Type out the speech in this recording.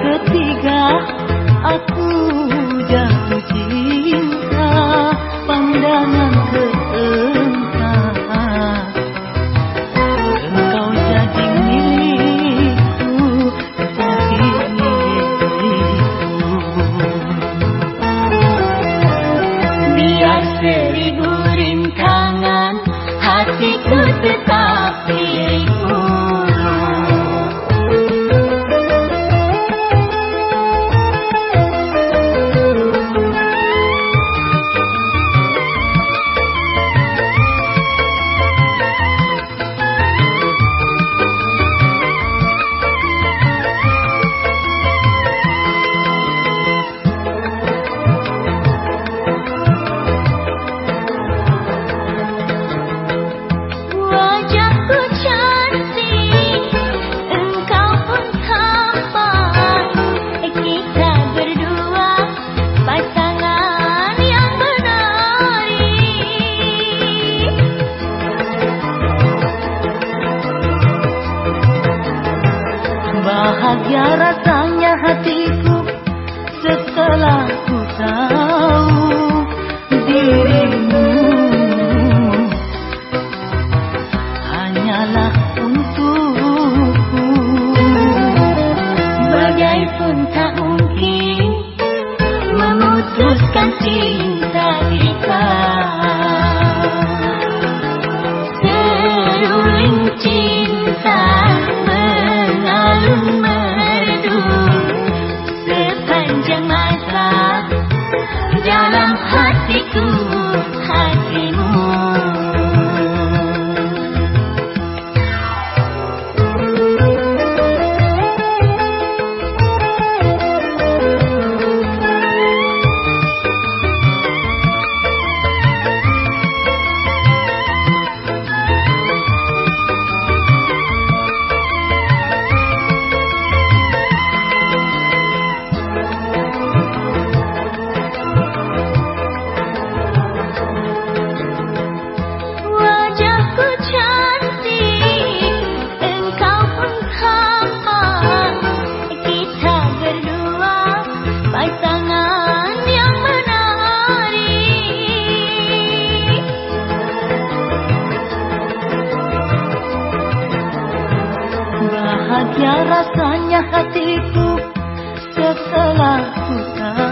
ketiga aku Bahagia rasanya hatiku setelah ku tahu dirimu hanyalah untukku. Bagaipun tak mungkin memutuskan cinta kita. Rasanya hatiku setelah ku tahu